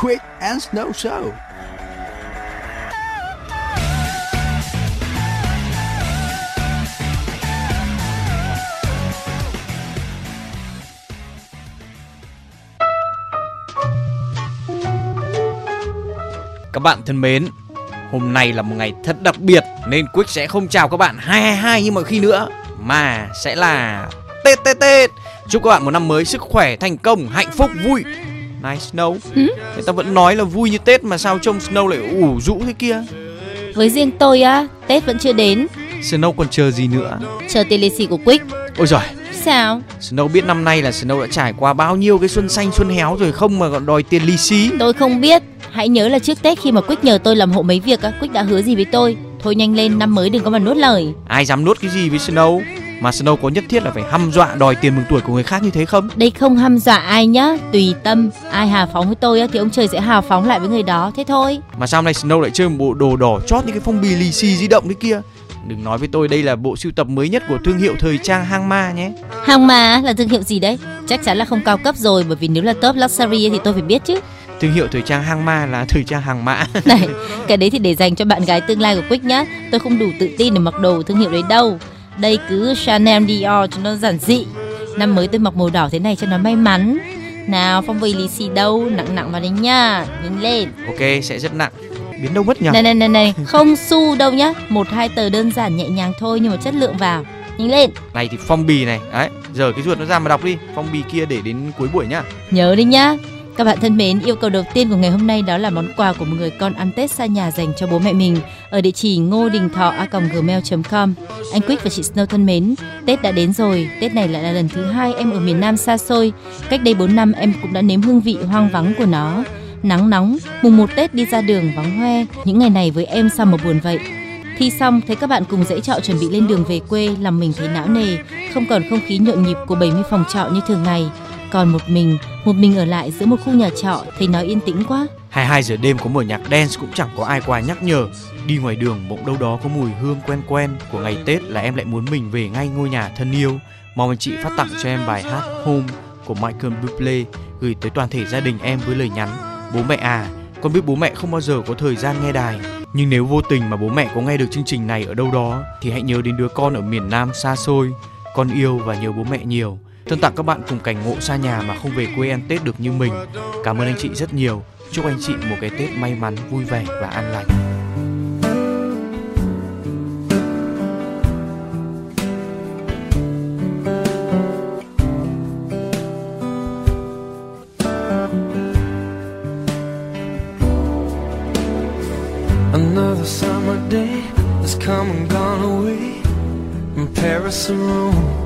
Quick and Snow Show. Các bạn thân mến, hôm nay là một ngày thật đặc biệt nên Quick sẽ không chào các bạn 222 như mọi khi nữa mà sẽ là Tết Tết Tết. Chúc các bạn một năm mới sức khỏe, thành công, hạnh phúc, vui. Này Snow, Ừ? người ta vẫn nói là vui như Tết mà sao trông Snow lại ủ rũ thế kia? Với riêng tôi á, Tết vẫn chưa đến, Snow còn chờ gì nữa? chờ tiền lì xì của Quick. Ôi giời, Sao? Snow biết năm nay là Snow đã trải qua bao nhiêu cái xuân xanh xuân héo rồi không mà còn đòi tiền lì xí. Tôi không biết. Hãy nhớ là trước Tết khi mà Quick nhờ tôi làm hộ mấy việc á, Quick đã hứa gì với tôi. Thôi nhanh lên, năm mới đừng có mà nuốt lời. Ai dám nuốt cái gì với Snow? Mà Snow có nhất thiết là phải hăm dọa đòi tiền mừng tuổi của người khác như thế không? Đây không hăm dọa ai nhá, tùy tâm. Ai hào phóng với tôi á, thì ông trời sẽ hào phóng lại với người đó, thế thôi. Mà sao hôm nay Snow lại chơi một bộ đồ đỏ chót như cái phong bì lì xì di động thế kia? Đừng nói với tôi đây là bộ sưu tập mới nhất của thương hiệu thời trang Hang Ma nhé. Hàng mà là thương hiệu gì đấy? Chắc chắn là không cao cấp rồi, bởi vì nếu là top luxury thì tôi phải biết chứ. Thương hiệu thời trang Hang Ma là thời trang hàng mã. Này, cái đấy thì để dành cho bạn gái tương lai của Quick nhá. Tôi không đủ tự tin để mặc đồ thương hiệu đấy đâu. Đây cứ Chanel Dior cho nó giản dị. Năm mới tôi mặc màu đỏ thế này cho nó may mắn. Nào, phong bì lì xì đâu, nặng nặng vào đấy nha. Nhanh lên. ok, sẽ rất nặng. Biến đâu mất nhỉ? Này này này này, không xu đâu nhá. Một hai tờ đơn giản nhẹ nhàng thôi nhưng mà chất lượng vào. Nhanh lên. Này thì phong bì này. Đấy, giờ cái ruột nó ra mà đọc đi. Phong bì kia để đến cuối buổi nhá. Nhớ đi nhá. Các bạn thân mến, yêu cầu đầu tiên của ngày hôm nay đó là món quà của một người con ăn Tết xa nhà dành cho bố mẹ mình ở địa chỉ ngô đình thọ a gmail.com. Anh Quick và chị Snow thân mến, Tết đã đến rồi, Tết này lại là lần thứ hai em ở miền Nam xa xôi. Cách đây 4 năm em cũng đã nếm hương vị hoang vắng của nó. Nắng nóng, mùng một Tết đi ra đường vắng hoe, những ngày này với em sao mà buồn vậy. Thi xong thấy các bạn cùng dãy trọ chuẩn bị lên đường về quê làm mình thấy não nề, không còn không khí nhộn nhịp của 70 phòng trọ như thường ngày. Còn một mình, một mình ở lại giữa một khu nhà trọ thấy nó yên tĩnh quá. 22 giờ đêm có mở nhạc dance cũng chẳng có ai qua nhắc nhở. Đi ngoài đường bỗng đâu đó có mùi hương quen quen của ngày Tết là em lại muốn mình về ngay ngôi nhà thân yêu. Mong anh chị phát tặng cho em bài hát Home của Michael Bublé gửi tới toàn thể gia đình em với lời nhắn Bố mẹ à, con biết bố mẹ không bao giờ có thời gian nghe đài Nhưng nếu vô tình mà bố mẹ có nghe được chương trình này ở đâu đó Thì hãy nhớ đến đứa con ở miền Nam xa xôi Con yêu và nhớ bố mẹ nhiều Thân tặng các bạn cùng cảnh ngộ xa nhà mà không về quê ăn Tết được như mình. Cảm ơn anh chị rất nhiều. Chúc anh chị một cái Tết may mắn, vui vẻ và an lành. Another summer day has come and gone away. In Paris and Rome,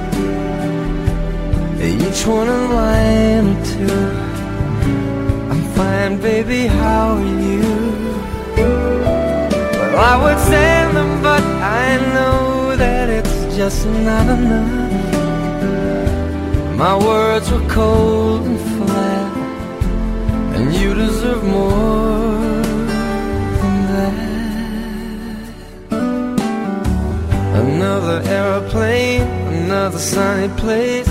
Each one a line or two. I'm fine, baby, how are you? Well, I would send them, but I know that it's just not enough. My words were cold and flat, and you deserve more than that. Another aeroplane, another sunny place.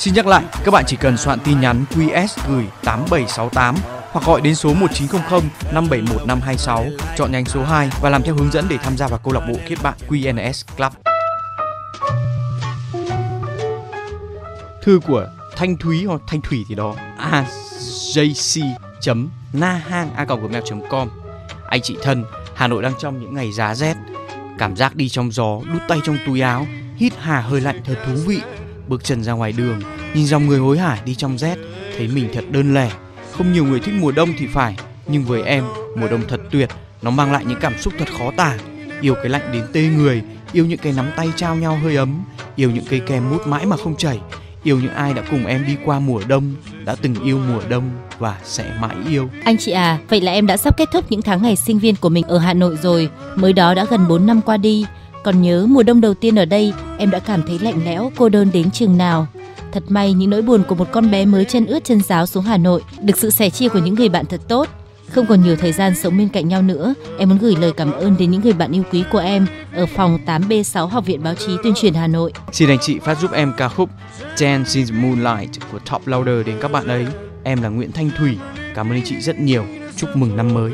Xin nhắc lại, các bạn chỉ cần soạn tin nhắn QS gửi 8768 hoặc gọi đến số 1900 571 526 chọn nhánh số 2 và làm theo hướng dẫn để tham gia vào câu lạc bộ kết bạn QNS Club. Thư của Thanh Thúy hoặc Thanh Thủy thì đó ajc nahang a gmail.com anh chị thân Hà Nội đang trong những ngày giá rét cảm giác đi trong gió đút tay trong túi áo hít hà hơi lạnh thật thú vị bước chân ra ngoài đường nhìn dòng người hối hả đi trong rét thấy mình thật đơn lẻ không nhiều người thích mùa đông thì phải nhưng với em mùa đông thật tuyệt nó mang lại những cảm xúc thật khó tả yêu cái lạnh đến tê người yêu những cái nắm tay trao nhau hơi ấm yêu những cây kem mút mãi mà không chảy yêu những ai đã cùng em đi qua mùa đông đã từng yêu mùa đông và sẽ mãi yêu Anh chị à, vậy là em đã sắp kết thúc những tháng ngày sinh viên của mình ở Hà Nội rồi. Mới đó đã gần 4 năm qua đi. Còn nhớ mùa đông đầu tiên ở đây, em đã cảm thấy lạnh lẽo, cô đơn đến chừng nào. Thật may những nỗi buồn của một con bé mới chân ướt chân giáo xuống Hà Nội được sự sẻ chia của những người bạn thật tốt. Không còn nhiều thời gian sống bên cạnh nhau nữa, em muốn gửi lời cảm ơn đến những người bạn yêu quý của em ở phòng 8B6 Học viện Báo chí Tuyên truyền Hà Nội. Xin anh chị phát giúp em ca khúc Dance in the Moonlight của Top louder đến các bạn ấy. Em là Nguyễn Thanh Thủy. Cảm ơn anh chị rất nhiều. Chúc mừng năm mới.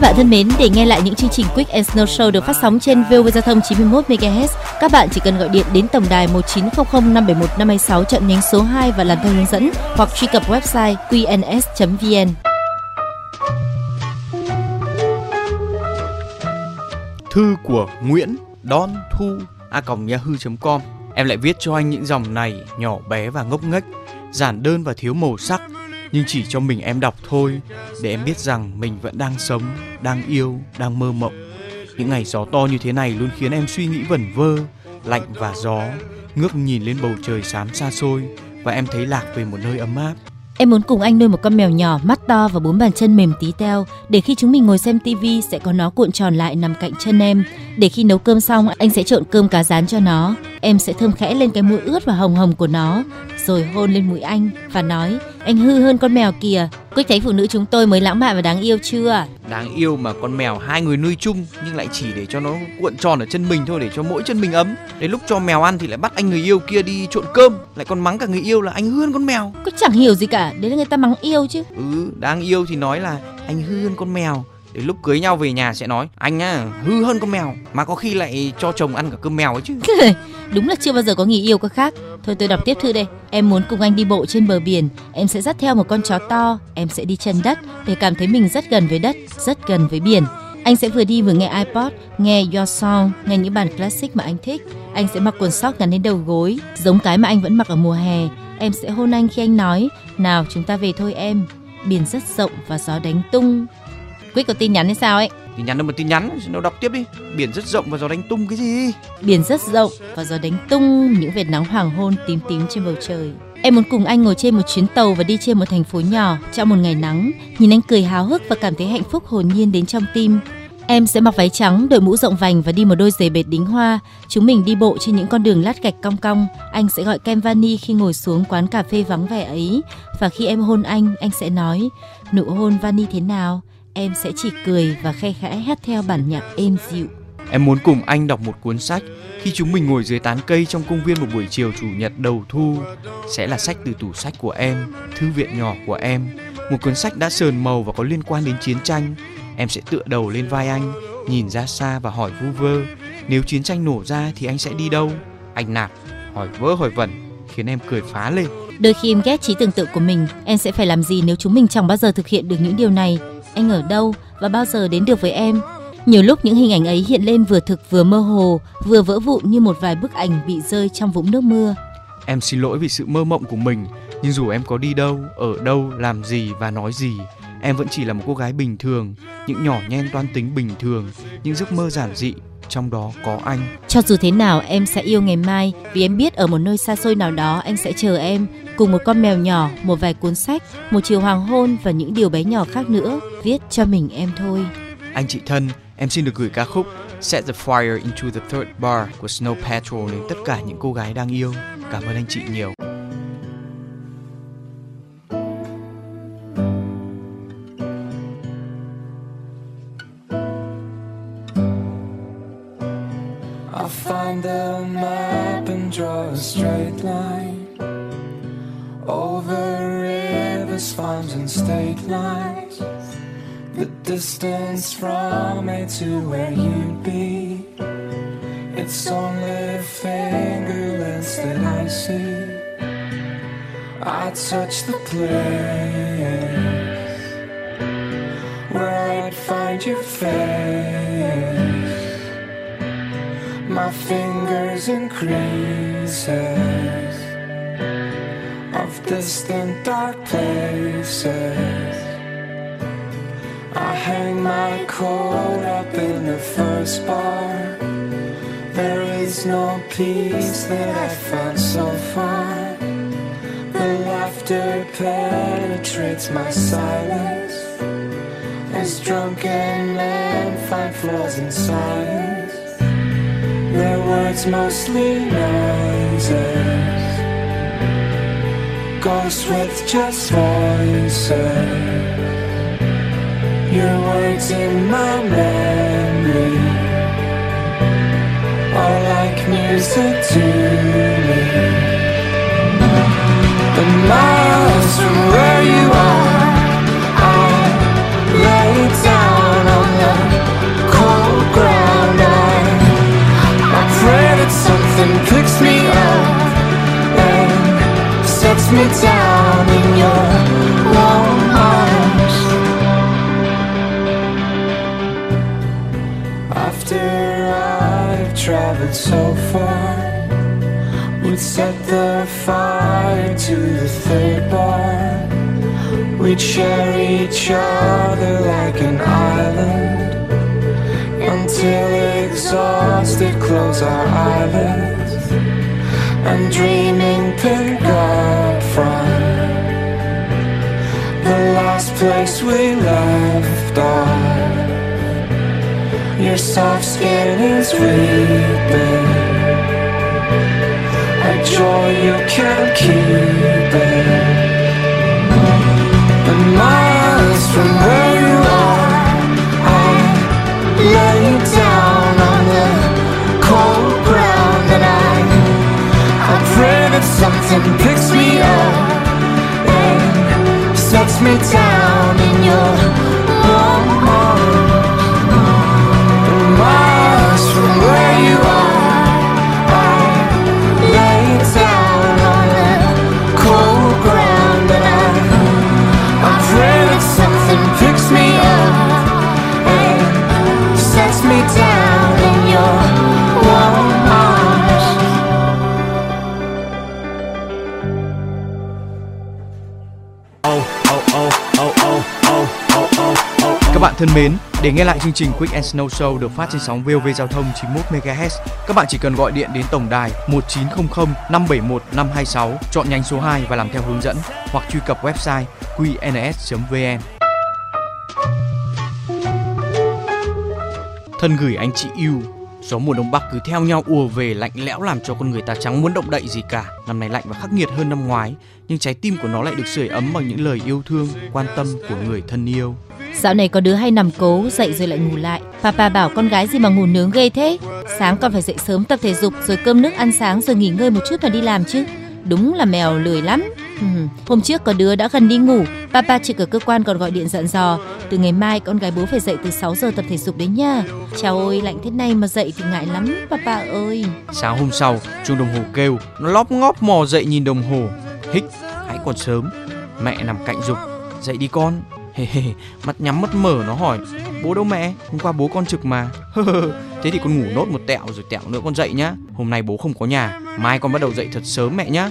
Các bạn thân mến, để nghe lại những chương trình Quick and Snow Show được phát sóng trên VOV Giao thông 91 MHz, các bạn chỉ cần gọi điện đến tổng đài 1900 571 526 chọn nhánh số 2 và làm theo hướng dẫn hoặc truy cập website qns.vn. Thư của Nguyễn Don Thu a yahoo.com Em lại viết cho anh những dòng này nhỏ bé và ngốc nghếch, giản đơn và thiếu màu sắc, nhưng chỉ cho mình em đọc thôi, để em biết rằng mình vẫn đang sống, đang yêu, đang mơ mộng. Những ngày gió to như thế này luôn khiến em suy nghĩ vẩn vơ, lạnh và gió, ngước nhìn lên bầu trời xám xa xôi và em thấy lạc về một nơi ấm áp. Em muốn cùng anh nuôi một con mèo nhỏ, mắt to và bốn bàn chân mềm tí teo, để khi chúng mình ngồi xem tivi sẽ có nó cuộn tròn lại nằm cạnh chân em. Để khi nấu cơm xong, anh sẽ trộn cơm cá rán cho nó. Em sẽ thơm khẽ lên cái mũi ướt và hồng hồng của nó, rồi hôn lên mũi anh và nói: anh hư hơn con mèo kìa. Quyết thấy phụ nữ chúng tôi mới lãng mạn và đáng yêu chưa? Đáng yêu mà con mèo hai người nuôi chung nhưng lại chỉ để cho nó cuộn tròn ở chân mình thôi để cho mỗi chân mình ấm. Đến lúc cho mèo ăn thì lại bắt anh người yêu kia đi trộn cơm, lại còn mắng cả người yêu là anh hư hơn con mèo. Có chẳng hiểu gì cả, đấy là người ta mắng yêu chứ. Ừ, đáng yêu thì nói là anh hư hơn con mèo đến lúc cưới nhau về nhà sẽ nói anh á hư hơn con mèo mà có khi lại cho chồng ăn cả cơm mèo ấy chứ. Đúng là chưa bao giờ có người yêu có khác. Thôi tôi đọc tiếp thư đây. Em muốn cùng anh đi bộ trên bờ biển. Em sẽ dắt theo một con chó to. Em sẽ đi chân đất. Để cảm thấy mình rất gần với đất rất gần với biển. Anh sẽ vừa đi vừa nghe iPod, nghe Your Song, nghe những bản classic mà anh thích. Anh sẽ mặc quần sóc gắn đến đầu gối, giống cái mà anh vẫn mặc ở mùa hè. Em sẽ hôn anh khi anh nói, nào chúng ta về thôi em. Biển rất rộng và gió đánh tung. Quyết có tin nhắn hay sao ấy? Tin nhắn đâu mà tin nhắn, đâu đọc tiếp đi. Biển rất rộng và gió đánh tung cái gì? Biển rất rộng và gió đánh tung những vệt nắng hoàng hôn tím tím trên bầu trời. Em muốn cùng anh ngồi trên một chuyến tàu và đi trên một thành phố nhỏ trong một ngày nắng, nhìn anh cười háo hức và cảm thấy hạnh phúc hồn nhiên đến trong tim. Em sẽ mặc váy trắng, đội mũ rộng vành và đi một đôi giày bệt đính hoa. Chúng mình đi bộ trên những con đường lát gạch cong cong. Anh sẽ gọi kem vani khi ngồi xuống quán cà phê vắng vẻ ấy. Và khi em hôn anh, anh sẽ nói, nụ hôn vani thế nào? Em sẽ chỉ cười và khe khẽ hát theo bản nhạc êm dịu. Em muốn cùng anh đọc một cuốn sách khi chúng mình ngồi dưới tán cây trong công viên một buổi chiều chủ nhật đầu thu sẽ là sách từ tủ sách của em, thư viện nhỏ của em, một cuốn sách đã sờn màu và có liên quan đến chiến tranh. Em sẽ tựa đầu lên vai anh, nhìn ra xa và hỏi vu vơ, nếu chiến tranh nổ ra thì anh sẽ đi đâu? Anh nạp, hỏi vớ hỏi vẩn, khiến em cười phá lên. Đôi khi em ghét trí tưởng tượng của mình, em sẽ phải làm gì nếu chúng mình chẳng bao giờ thực hiện được những điều này? Anh ở đâu và bao giờ đến được với em. Nhiều lúc những hình ảnh ấy hiện lên vừa thực vừa mơ hồ, vừa vỡ vụn như một vài bức ảnh bị rơi trong vũng nước mưa. Em xin lỗi vì sự mơ mộng của mình, nhưng dù em có đi đâu, ở đâu, làm gì và nói gì, em vẫn chỉ là một cô gái bình thường, những nhỏ nhen toan tính bình thường, những giấc mơ giản dị, trong đó có anh. Cho dù thế nào em sẽ yêu ngày mai vì em biết ở một nơi xa xôi nào đó anh sẽ chờ em cùng một con mèo nhỏ, một vài cuốn sách, một chiều hoàng hôn và những điều bé nhỏ khác nữa viết cho mình em thôi. Anh chị thân, em xin được gửi ca khúc Set the Fire into the Third Bar của Snow Patrol đến tất cả những cô gái đang yêu. Cảm ơn anh chị nhiều. Distance from me to where you'd be. It's only fingerless that I see. I touch the place where I'd find your face my fingers in creases of distant dark places. I hang my coat up in the first bar. There is no peace that I found so far. The laughter penetrates my silence as drunken men find flaws in science. Their words mostly noises Ghosts with just voices your words in my memory are like music to me. The miles from where you are, I lay down on the cold ground. I, I pray that something picks me up and sets me down in your warm. So far, we'd set the fire to the third bar. We'd share each other like an island until exhausted, close our eyelids and dreaming pick up from the last place we left off. Your soft skin is weeping, a joy you can't keep it. And miles from where you are, I lay down on the cold ground, and I, I pray that something picks me up and sets me down in your thân mến, để nghe lại chương trình Quick and Snow Show được phát trên sóng VOV Giao thông 91 MHz, các bạn chỉ cần gọi điện đến tổng đài 1900 571 526, chọn nhánh số 2 và làm theo hướng dẫn hoặc truy cập website qns.vn. Thân gửi anh chị yêu Gió mùa đông bắc cứ theo nhau ùa về lạnh lẽo làm cho con người ta chẳng muốn động đậy gì cả. Năm nay lạnh và khắc nghiệt hơn năm ngoái, nhưng trái tim của nó lại được sưởi ấm bằng những lời yêu thương, quan tâm của người thân yêu. Dạo này có đứa hay nằm cố, dậy rồi lại ngủ lại. Papa bảo con gái gì mà ngủ nướng ghê thế. Sáng còn phải dậy sớm tập thể dục, rồi cơm nước ăn sáng, rồi nghỉ ngơi một chút mà đi làm chứ. Đúng là mèo lười lắm. Hôm trước có đứa đã gần đi ngủ, Papa trực ở cơ quan còn gọi điện dặn dò, từ ngày mai con gái bố phải dậy từ 6 giờ tập thể dục đấy nha. Chào ôi, lạnh thế này mà dậy thì ngại lắm, Papa ơi. Sáng hôm sau, chuông đồng hồ kêu, nó lóp ngóp mò dậy nhìn đồng hồ. Hích, hãy còn sớm. Mẹ nằm cạnh dục, dậy đi con. Hề hề, mắt nhắm mắt mở nó hỏi, bố đâu mẹ? Hôm qua bố con trực mà. Thế thì con ngủ nốt một tẹo rồi tẹo nữa con dậy nhá. Hôm nay bố không có nhà, mai con bắt đầu dậy thật sớm mẹ nhá.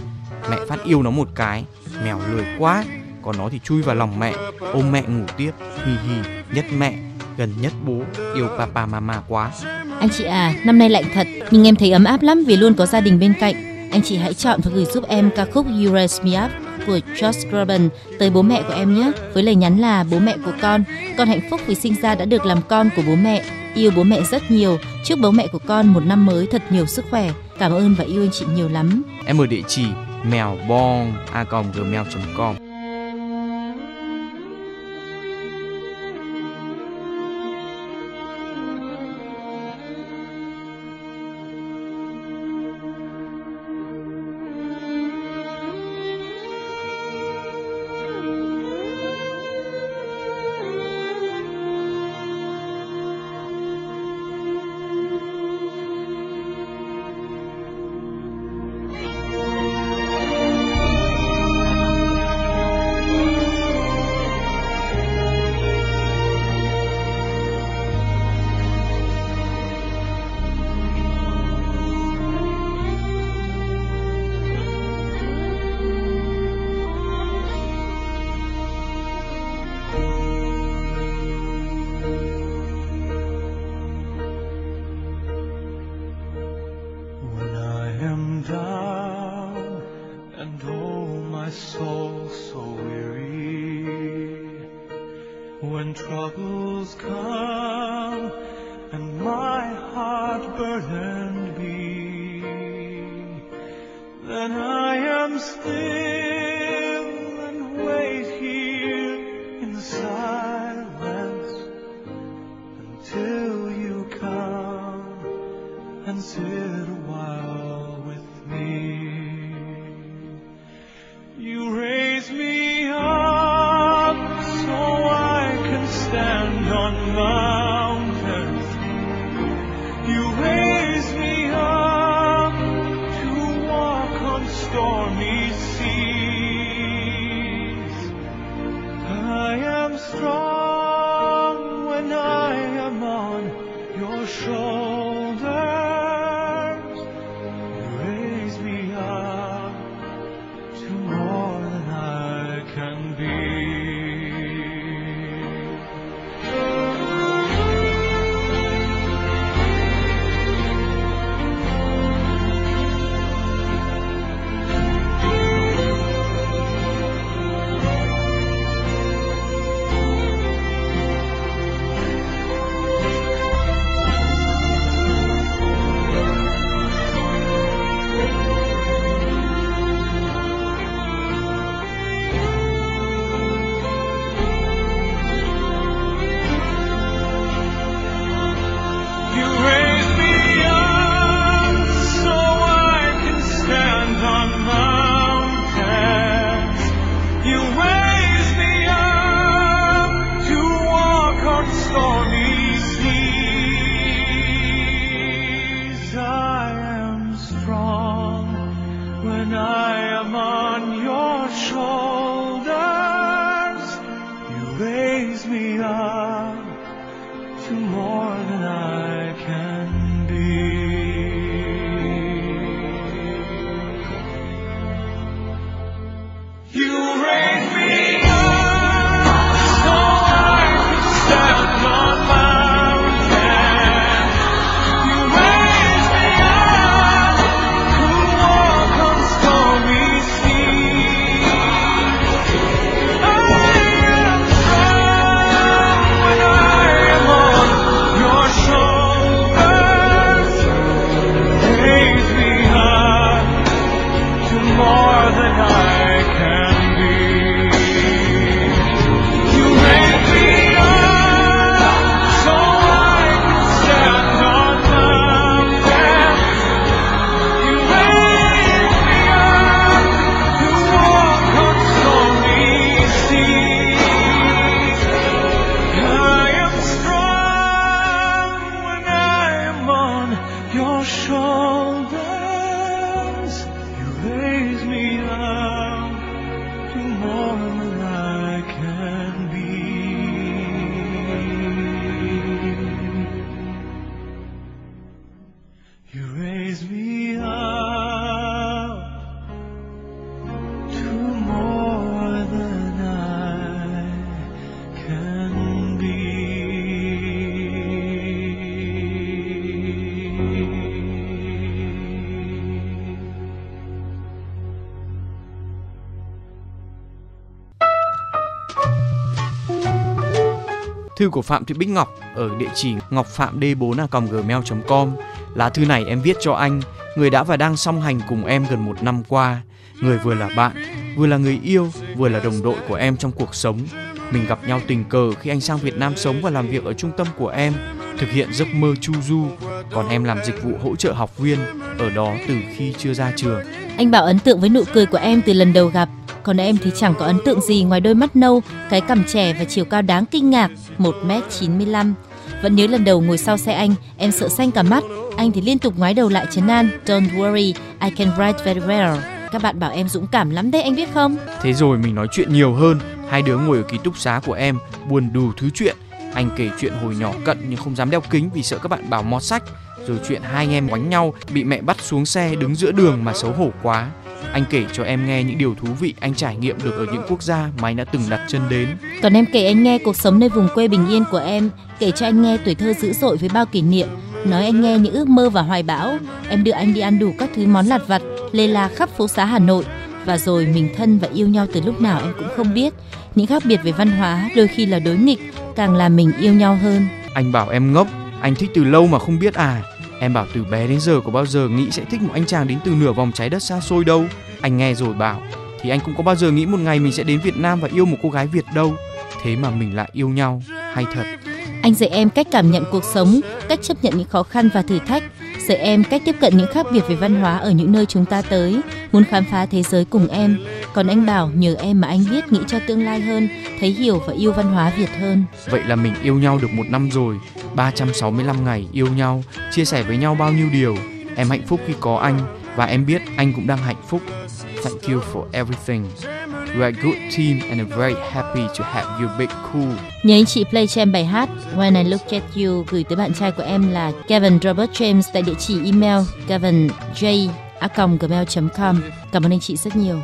Mẹ phát yêu nó một cái, mèo lười quá. Còn nó thì chui vào lòng mẹ, ôm mẹ ngủ tiếp. Hi hi, nhất mẹ, gần nhất bố, yêu papa mama quá. Anh chị à, năm nay lạnh thật, nhưng em thấy ấm áp lắm vì luôn có gia đình bên cạnh. Anh chị hãy chọn và gửi giúp em ca khúc You Raise Me Up của Josh Groban tới bố mẹ của em nhé. Với lời nhắn là bố mẹ của con, con hạnh phúc vì sinh ra đã được làm con của bố mẹ. Yêu bố mẹ rất nhiều. Chúc bố mẹ của con một năm mới thật nhiều sức khỏe. Cảm ơn và yêu anh chị nhiều lắm. Em ở địa chỉ mèo bon a gmail.com Thư của Phạm Thị Bích Ngọc ở địa chỉ ngọc phạm d 4 gmail com Lá thư này em viết cho anh, người đã và đang song hành cùng em gần một năm qua. Người vừa là bạn, vừa là người yêu, vừa là đồng đội của em trong cuộc sống. Mình gặp nhau tình cờ khi anh sang Việt Nam sống và làm việc ở trung tâm của em, thực hiện giấc mơ chu du. Còn em làm dịch vụ hỗ trợ học viên ở đó từ khi chưa ra trường. Anh bảo ấn tượng với nụ cười của em từ lần đầu gặp, còn em thì chẳng có ấn tượng gì ngoài đôi mắt nâu, cái cằm trẻ và chiều cao đáng kinh ngạc, 1m95. Vẫn nhớ lần đầu ngồi sau xe anh, em sợ xanh cả mắt, anh thì liên tục ngoái đầu lại chấn an, Don't worry, I can write very well. Các bạn bảo em dũng cảm lắm đấy anh biết không? Thế rồi mình nói chuyện nhiều hơn, hai đứa ngồi ở ký túc xá của em, buồn đủ thứ chuyện. Anh kể chuyện hồi nhỏ cận nhưng không dám đeo kính vì sợ các bạn bảo mót sách. Rồi chuyện hai anh em đánh nhau, bị mẹ bắt xuống xe đứng giữa đường mà xấu hổ quá. Anh kể cho em nghe những điều thú vị anh trải nghiệm được ở những quốc gia mà anh đã từng đặt chân đến. Còn em kể anh nghe cuộc sống nơi vùng quê bình yên của em, kể cho anh nghe tuổi thơ dữ dội với bao kỷ niệm, nói anh nghe những ước mơ và hoài bão. Em đưa anh đi ăn đủ các thứ món lặt vặt, lê la khắp phố xá Hà Nội. Và rồi mình thân và yêu nhau từ lúc nào em cũng không biết. Những khác biệt về văn hóa đôi khi là đối nghịch, càng làm mình yêu nhau hơn. Anh bảo em ngốc, anh thích từ lâu mà không biết à. Em bảo từ bé đến giờ có bao giờ nghĩ sẽ thích một anh chàng đến từ nửa vòng trái đất xa xôi đâu. Anh nghe rồi bảo, thì anh cũng có bao giờ nghĩ một ngày mình sẽ đến Việt Nam và yêu một cô gái Việt đâu. Thế mà mình lại yêu nhau, hay thật. Anh dạy em cách cảm nhận cuộc sống, cách chấp nhận những khó khăn và thử thách, dạy em cách tiếp cận những khác biệt về văn hóa ở những nơi chúng ta tới, muốn khám phá thế giới cùng em. Còn anh bảo nhờ em mà anh biết nghĩ cho tương lai hơn, thấy hiểu và yêu văn hóa Việt hơn. Vậy là mình yêu nhau được một năm rồi, 365 ngày yêu nhau, chia sẻ với nhau bao nhiêu điều. Em hạnh phúc khi có anh và em biết anh cũng đang hạnh phúc. Thank you for everything. You are a good team and I'm very happy to have you big cool. Nhớ anh chị play cho em bài hát When I Look at You gửi tới bạn trai của em là Kevin Robert James tại địa chỉ email kevinj@gmail.com. Cảm ơn anh chị rất nhiều.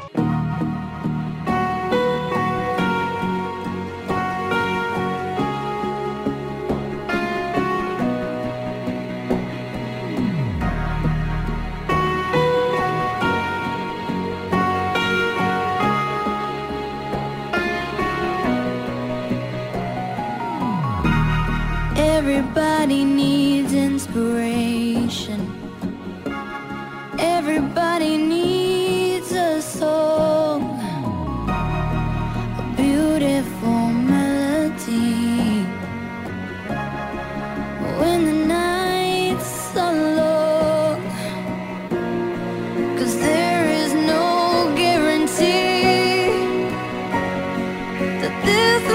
that this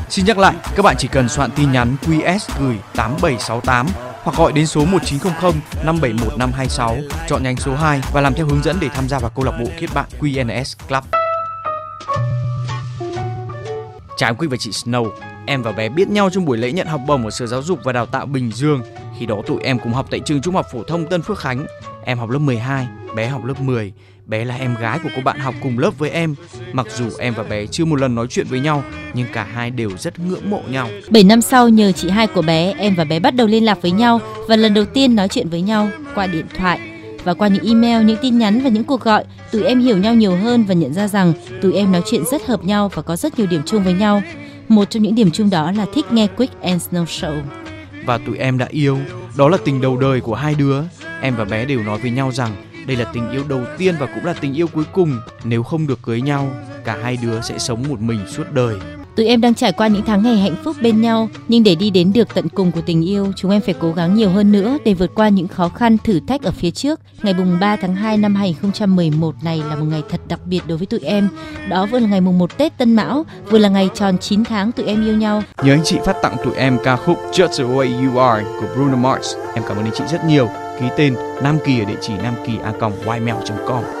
Xin nhắc lại, các bạn chỉ cần soạn tin nhắn QS gửi 8768 hoặc gọi đến số 1900 571 526 chọn nhánh số 2 và làm theo hướng dẫn để tham gia vào câu lạc bộ kết bạn QNS Club. Chào Quý và chị Snow, em và bé biết nhau trong buổi lễ nhận học bổng ở Sở Giáo dục và Đào tạo Bình Dương. Khi đó tụi em cùng học tại trường Trung học phổ thông Tân Phước Khánh. Em học lớp 12, bé học lớp 10. Bé là em gái của cô bạn học cùng lớp với em. Mặc dù em và bé chưa một lần nói chuyện với nhau, nhưng cả hai đều rất ngưỡng mộ nhau. 7 năm sau nhờ chị hai của bé, em và bé bắt đầu liên lạc với nhau và lần đầu tiên nói chuyện với nhau qua điện thoại và qua những email, những tin nhắn và những cuộc gọi, tụi em hiểu nhau nhiều hơn và nhận ra rằng tụi em nói chuyện rất hợp nhau và có rất nhiều điểm chung với nhau. Một trong những điểm chung đó là thích nghe Quick and Snow Show. và tụi em đã yêu. Đó là tình đầu đời của hai đứa. Em và bé đều nói với nhau rằng đây là tình yêu đầu tiên và cũng là tình yêu cuối cùng. Nếu không được cưới nhau, cả hai đứa sẽ sống một mình suốt đời. Tụi em đang trải qua những tháng ngày hạnh phúc bên nhau, nhưng để đi đến được tận cùng của tình yêu, chúng em phải cố gắng nhiều hơn nữa để vượt qua những khó khăn thử thách ở phía trước. Ngày mùng 3 tháng 2 năm 2011 này là một ngày thật đặc biệt đối với tụi em. Đó vừa là ngày mùng 1 Tết Tân Mão, vừa là ngày tròn 9 tháng tụi em yêu nhau. Nhớ anh chị phát tặng tụi em ca khúc Just the Way You Are của Bruno Mars. Em cảm ơn anh chị rất nhiều. Ký tên Nam Kỳ ở địa chỉ namkia.ymail.com.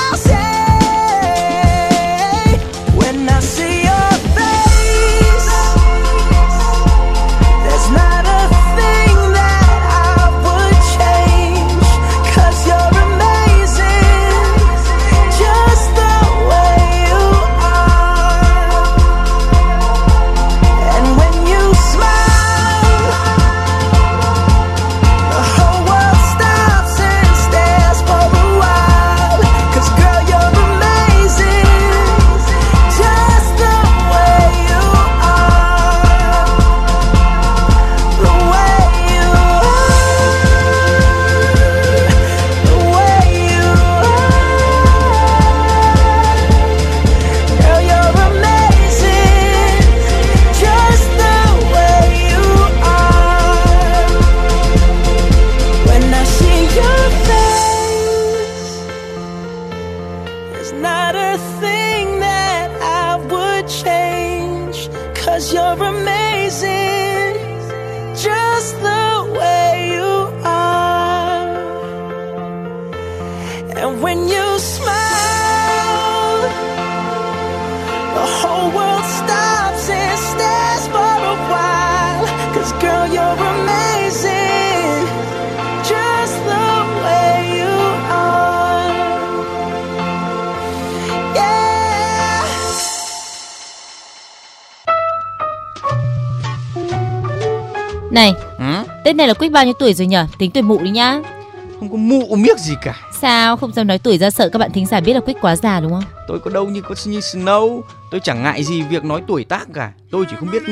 Tết này là Quick bao nhiêu tuổi rồi nhở? Tính tuổi mụ đi nhá. Không có mụ miếc gì cả. Sao không dám nói tuổi ra sợ các bạn thính giả biết là Quick quá già đúng không? Tôi có đâu như có như Snow. Tôi chẳng ngại gì việc nói tuổi tác cả. Tôi chỉ không biết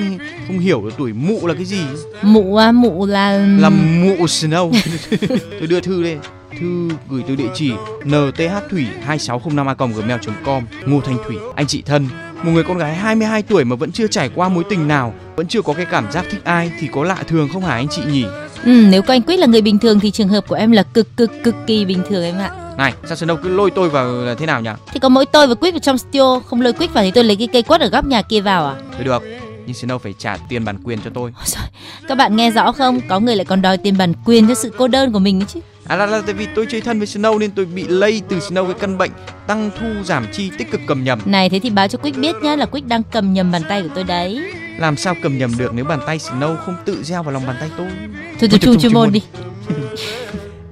không hiểu được tuổi mụ là cái gì. Mụ à, mụ là Là mụ Snow. tôi đưa thư đây. Thư gửi từ địa chỉ nththủy 2605a gmail.com Ngô Thanh Thủy, anh chị thân Một người con gái 22 tuổi mà vẫn chưa trải qua mối tình nào Vẫn chưa có cái cảm giác thích ai Thì có lạ thường không hả anh chị nhỉ Ừ, nếu có anh Quick là người bình thường thì trường hợp của em là cực cực cực kỳ bình thường em ạ. Này sao Snow cứ lôi tôi vào là thế nào nhỉ Thì có mỗi tôi và Quick ở trong studio, không lôi Quick vào thì tôi lấy cái cây quất ở góc nhà kia vào à? Thôi được Nhưng Snow phải trả tiền bản quyền cho tôi Ôi giời, Các bạn nghe rõ không? Có người lại còn đòi tiền bản quyền cho sự cô đơn của mình ấy chứ. À là, là tại vì tôi chơi thân với Snow nên tôi bị lây từ Snow cái căn bệnh tăng thu giảm chi tích cực cầm nhầm. Này thế thì báo cho Quick biết nhá là Quick đang cầm nhầm bàn tay của tôi đấy. Làm sao cầm nhầm được nếu bàn tay Snow không tự gieo vào lòng bàn tay tôi? Thôi thôi Ôi, chu chuyên môn đi.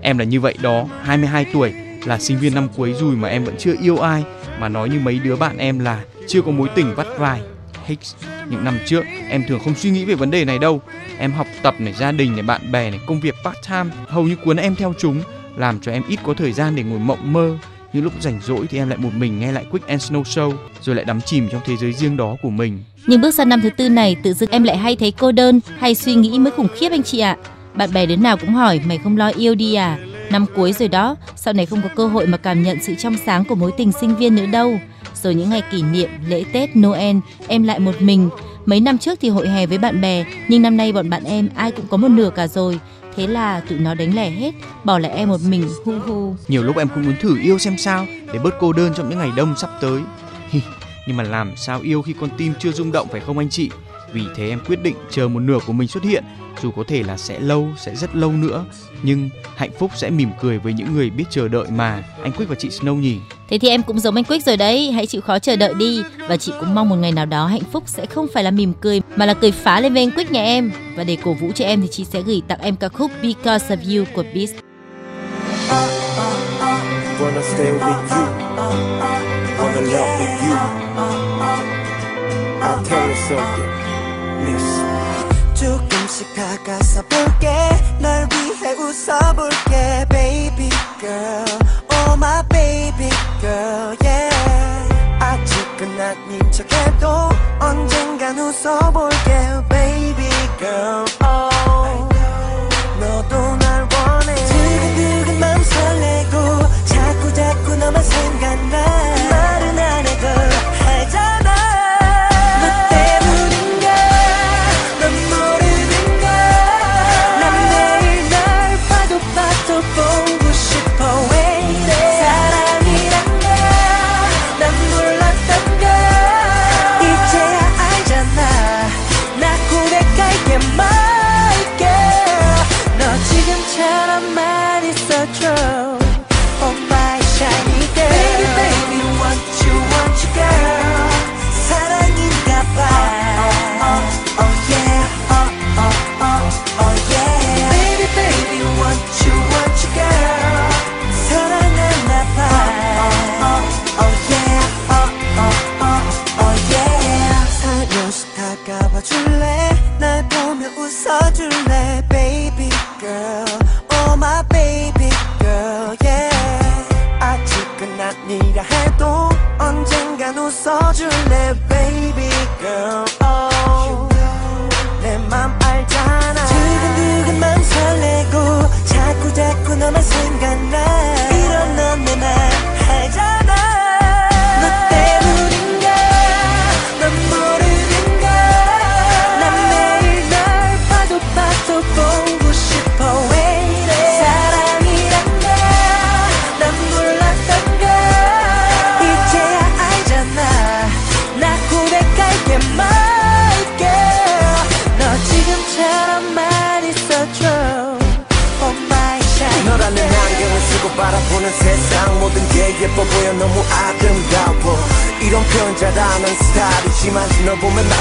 Em là như vậy đó, 22 tuổi là sinh viên năm cuối rồi mà em vẫn chưa yêu ai mà nói như mấy đứa bạn em là chưa có mối tình vắt vai. Hicks, những năm trước em thường không suy nghĩ về vấn đề này đâu. Em học tập này, gia đình này, bạn bè này, công việc part time hầu như cuốn em theo chúng, làm cho em ít có thời gian để ngồi mộng mơ. Những lúc rảnh rỗi thì em lại một mình nghe lại Quick and Snow Show rồi lại đắm chìm trong thế giới riêng đó của mình. Nhưng bước sang năm thứ tư này tự dưng em lại hay thấy cô đơn hay suy nghĩ mới khủng khiếp anh chị ạ. Bạn bè đến nào cũng hỏi mày không lo yêu đi à? Năm cuối rồi đó, sau này không có cơ hội mà cảm nhận sự trong sáng của mối tình sinh viên nữa đâu. Rồi những ngày kỷ niệm, lễ Tết, Noel, em lại một mình. Mấy năm trước thì hội hè với bạn bè, nhưng năm nay bọn bạn em ai cũng có một nửa cả rồi. Thế là tụi nó đánh lẻ hết, bỏ lại em một mình, hu hu. Nhiều lúc em cũng muốn thử yêu xem sao để bớt cô đơn trong những ngày đông sắp tới. Nhưng mà làm sao yêu khi con tim chưa rung động phải không anh chị? Vì thế em quyết định chờ một nửa của mình xuất hiện, dù có thể là sẽ lâu, sẽ rất lâu nữa, nhưng hạnh phúc sẽ mỉm cười với những người biết chờ đợi mà. Anh Quick và chị Snow nhỉ? Thế thì em cũng giống anh Quick rồi đấy, hãy chịu khó chờ đợi đi và chị cũng mong một ngày nào đó hạnh phúc sẽ không phải là mỉm cười mà là cười phá lên với anh Quick nhà em. Và để cổ vũ cho em thì chị sẽ gửi tặng em ca khúc Because of You của Beast. Wanna stay with you. Wanna love with you. I'll tell you something. Listen. 조금씩 다가서 볼게 널 위해 웃어볼게 baby girl oh my baby girl yeah 아직은 아닌 척해도 언젠간 웃어볼게 baby girl oh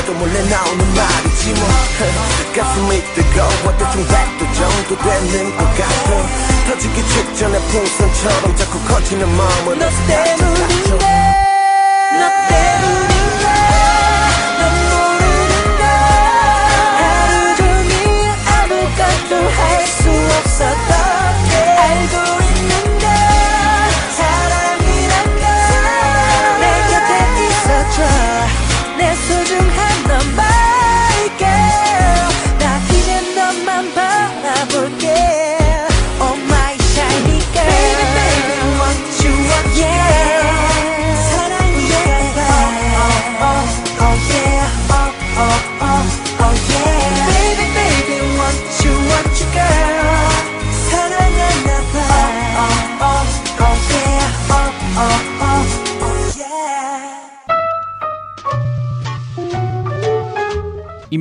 나도 몰래 나오는 말이지 뭐. 가슴이 뜨거워 대충 100도 정도 되는 것 같아. 터지기 직전에 풍선처럼 자꾸 커지는 마음은 너 때문인데. 너 때문인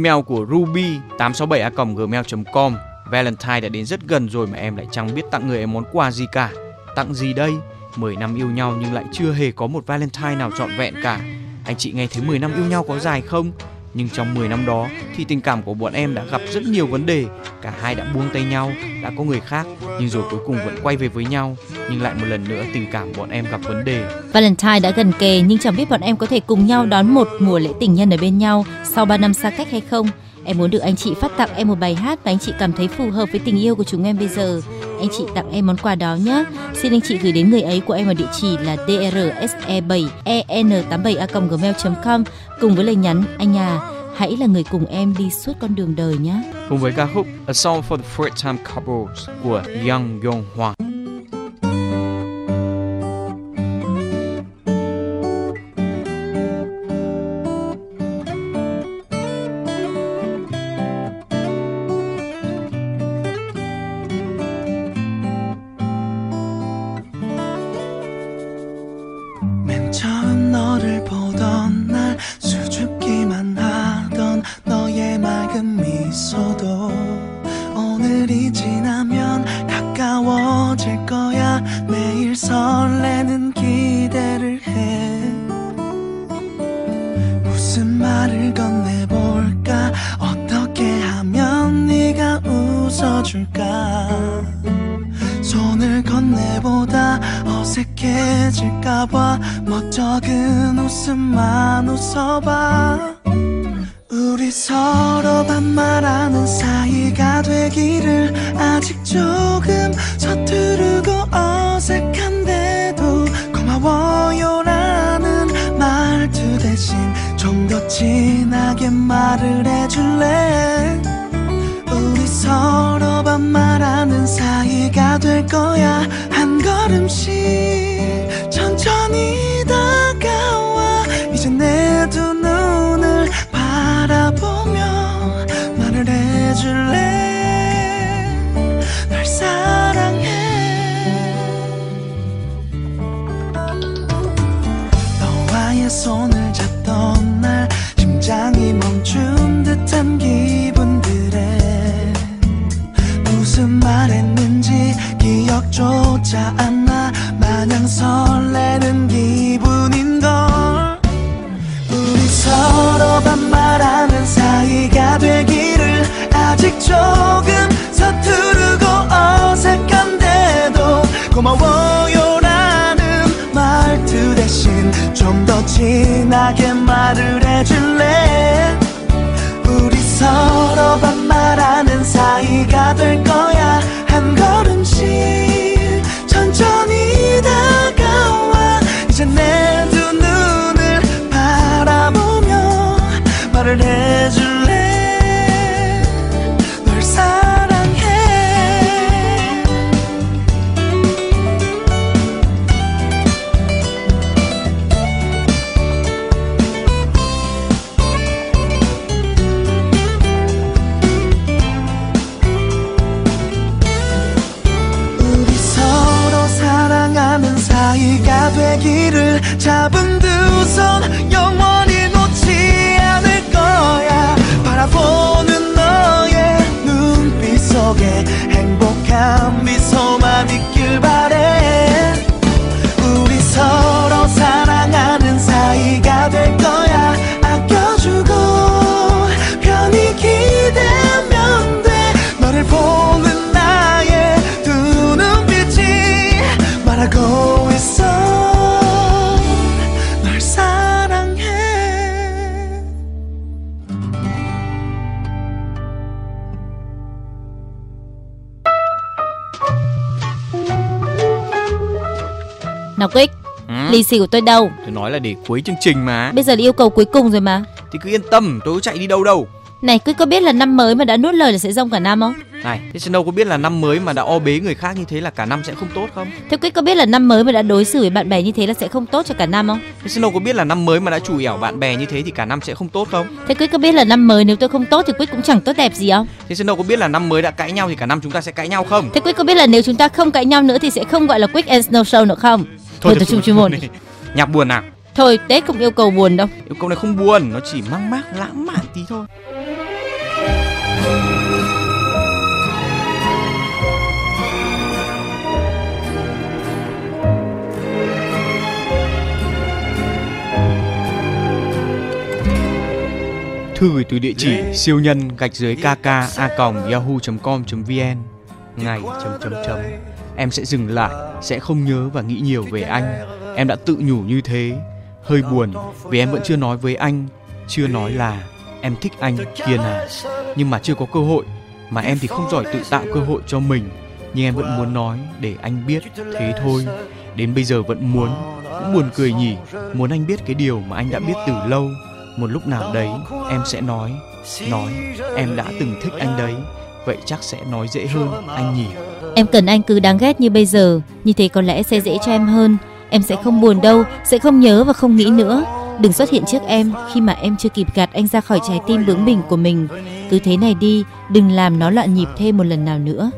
Email của Ruby 867a.gmail.com Valentine đã đến rất gần rồi mà em lại chẳng biết tặng người em món quà gì cả. Tặng gì đây? 10 năm yêu nhau nhưng lại chưa hề có một Valentine nào trọn vẹn cả. Anh chị nghe thấy 10 năm yêu nhau có dài không? Nhưng trong 10 năm đó thì tình cảm của bọn em đã gặp rất nhiều vấn đề. Cả hai đã buông tay nhau, đã có người khác nhưng rồi cuối cùng vẫn quay về với nhau. Nhưng lại một lần nữa tình cảm bọn em gặp vấn đề. Valentine đã gần kề nhưng chẳng biết bọn em có thể cùng nhau đón một mùa lễ tình nhân ở bên nhau sau 3 năm xa cách hay không. Em muốn được anh chị phát tặng em một bài hát mà anh chị cảm thấy phù hợp với tình yêu của chúng em bây giờ. Anh chị tặng em món quà đó nhé. Xin anh chị gửi đến người ấy của em ở địa chỉ là drse7en87a.gmail.com cùng với lời nhắn, anh à hãy là người cùng em đi suốt con đường đời nhé. Cùng với ca khúc A Song for the First Time Couples của Young Yong Hwa. Lì xì của tôi đâu? Tôi nói là để cuối chương trình mà. Bây giờ là yêu cầu cuối cùng rồi mà. Thì cứ yên tâm, tôi có chạy đi đâu đâu. Này Quick có biết là năm mới mà đã nuốt lời là sẽ rông cả năm không? Này, thế Snow có biết là năm mới mà đã o bế người khác như thế là cả năm sẽ không tốt không? Thế Quick có biết là năm mới mà đã đối xử với bạn bè như thế là sẽ không tốt cho cả năm không? Thế Snow có biết là năm mới mà đã chủ ẻo bạn bè như thế thì cả năm sẽ không tốt không? Thế Quick có biết là năm mới nếu tôi không tốt thì Quick cũng chẳng tốt đẹp gì không? Thế Snow có biết là năm mới đã cãi nhau thì cả năm chúng ta sẽ cãi nhau không? Thế Quick có biết là nếu chúng ta không cãi nhau nữa thì sẽ không gọi là Quick and Snow Show nữa không? Thôi tập trung chuyên môn. Nhạc buồn nào? Thôi Tết không yêu cầu buồn đâu. Yêu cầu này không buồn, nó chỉ mang mát lãng mạn tí thôi. Thư gửi từ địa chỉ siêu nhân gạch dưới kk a còng yahoo.com.vn ngày chấm chấm chấm em sẽ dừng lại, sẽ không nhớ và nghĩ nhiều về anh. Em đã tự nhủ như thế. Hơi buồn vì em vẫn chưa nói với anh, chưa nói là em thích anh kiên à nhưng mà chưa có cơ hội, mà em thì không giỏi tự tạo cơ hội cho mình. Nhưng em vẫn muốn nói để anh biết thế thôi. Đến bây giờ vẫn muốn, cũng buồn cười nhỉ. Muốn anh biết cái điều mà anh đã biết từ lâu. Một lúc nào đấy, em sẽ nói nói, em đã từng thích anh đấy. Vậy chắc sẽ nói dễ hơn anh nhỉ. Em cần anh cứ đáng ghét như bây giờ, như thế có lẽ sẽ dễ cho em hơn. Em sẽ không buồn đâu, sẽ không nhớ và không nghĩ nữa. Đừng xuất hiện trước em khi mà em chưa kịp gạt anh ra khỏi trái tim bướng bỉnh của mình. Cứ thế này đi, đừng làm nó loạn nhịp thêm một lần nào nữa.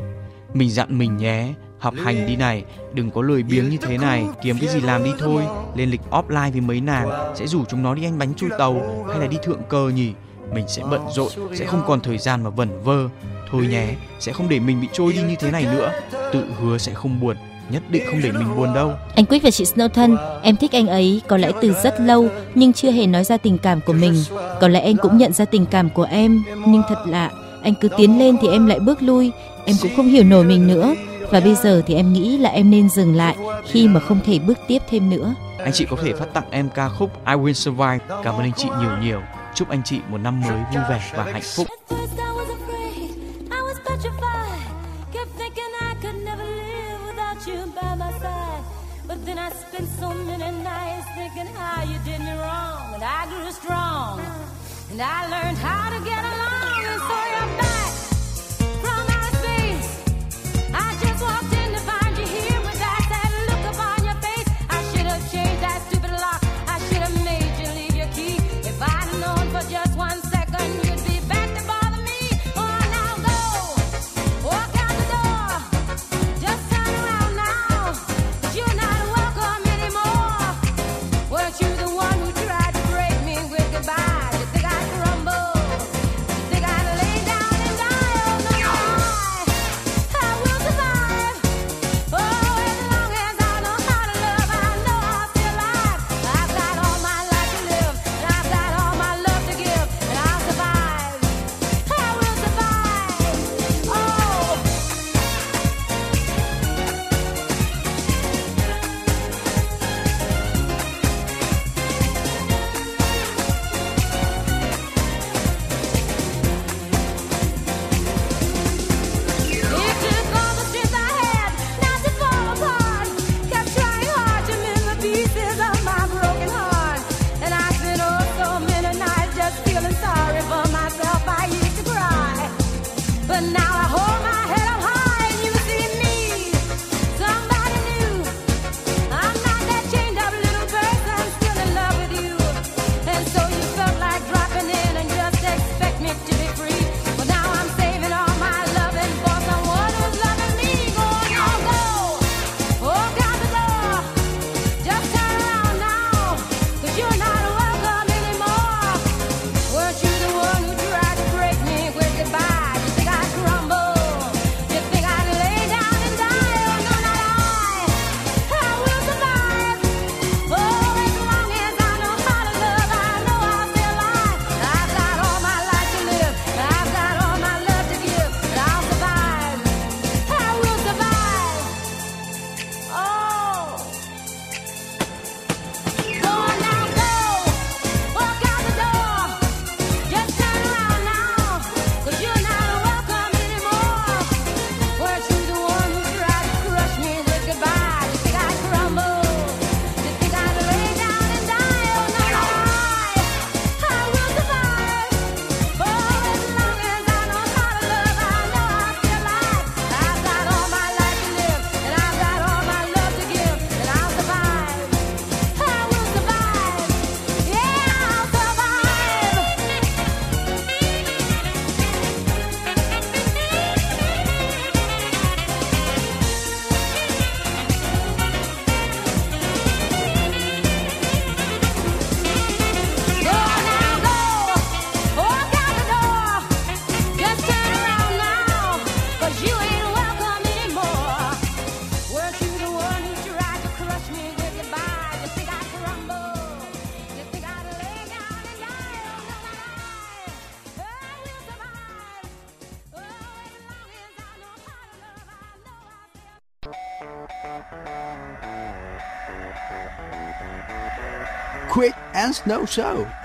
mình dặn mình nhé học hành đi này đừng có lười biếng như thế này kiếm cái gì làm đi thôi lên lịch offline với mấy nàng sẽ rủ chúng nó đi ăn bánh chui tàu hay là đi thượng cờ nhỉ mình sẽ bận rộn sẽ không còn thời gian mà vẩn vơ thôi nhé sẽ không để mình bị trôi đi như thế này nữa tự hứa sẽ không buồn nhất định không để mình buồn đâu Anh Quick và chị Snow thân, em thích anh ấy có lẽ từ rất lâu nhưng chưa hề nói ra tình cảm của mình. Có lẽ anh cũng nhận ra tình cảm của em, nhưng thật lạ, anh cứ tiến lên thì em lại bước lui. Em cũng không hiểu nổi mình nữa. Và bây giờ thì em nghĩ là em nên dừng lại khi mà không thể bước tiếp thêm nữa. anh chị có thể phát tặng em ca khúc I Will Survive cảm ơn anh chị nhiều nhiều chúc anh chị một năm mới vui vẻ và hạnh phúc I learned how Quick and Snow Show.